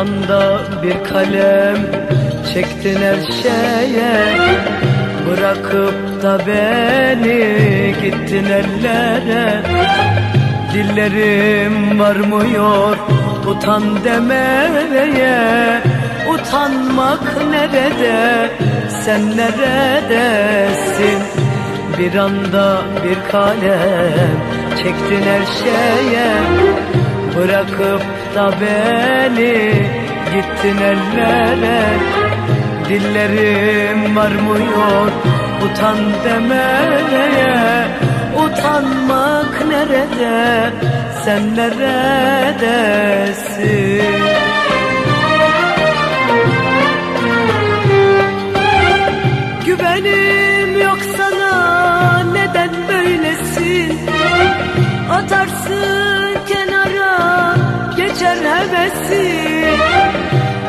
anda bir kalem çektin her şeye. Bırakıp da beni gittin ellere. Dillerim varmıyor utan demeye. Utanmak nerede sen neredesin? Bir anda bir kalem çektin her şeye Bırakıp da beni gittin ellere. Dillerim varmıyor utan demeye. Utanmak nerede sen neredesin? Güvenim yok sana neden böylesin? Atarsın hevesin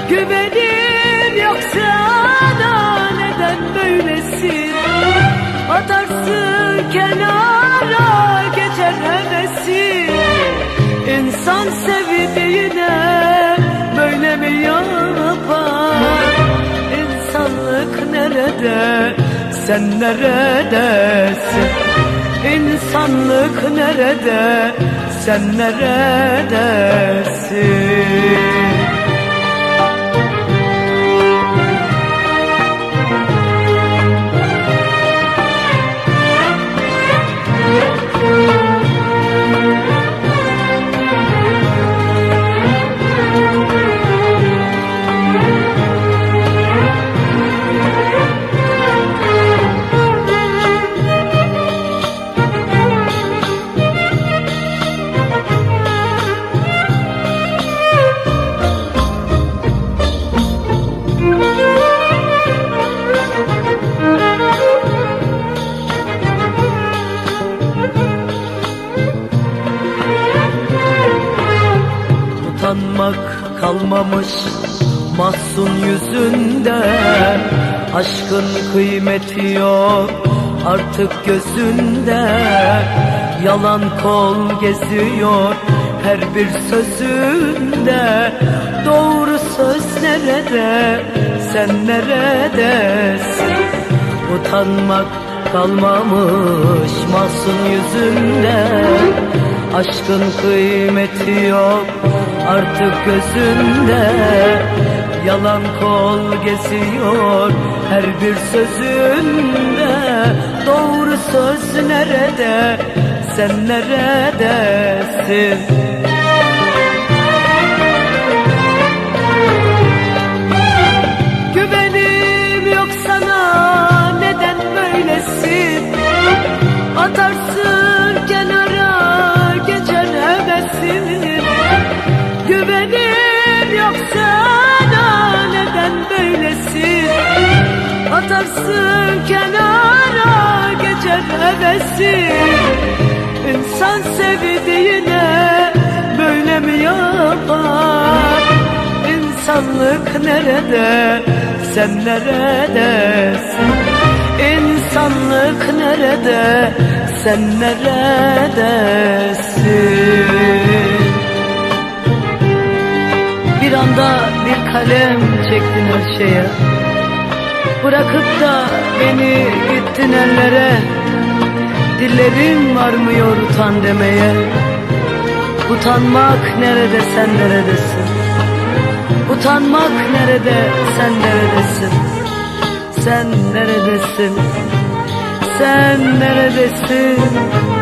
Güvenim yok sana neden böylesin? Atarsın kenara geçer hevesin. İnsan sevdiğine böyle mi yapar? İnsanlık nerede? Sen neredesin? İnsanlık nerede? Sen neredesin kalmamış mahzun yüzünde. Aşkın kıymeti yok artık gözünde. Yalan kol geziyor her bir sözünde. Doğru söz nerede sen neredesin? Utanmak kalmamış masum yüzünde. Aşkın kıymeti yok artık gözünde Yalan kol geziyor her bir sözünde. Doğru söz nerede sen neredesin Atarsın kenara geçer hevesin İnsan sevdiğine böyle mi yapar? İnsanlık nerede sen neredesin İnsanlık nerede sen neredesin? Bir anda bir kalem çektin her şeye Bırakıp da beni gittin ellere. Dillerim varmıyor utan demeye. Utanmak nerede sen neredesin? Utanmak nerede sen neredesin? Sen neredesin? Sen neredesin